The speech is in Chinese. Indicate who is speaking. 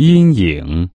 Speaker 1: 阴影。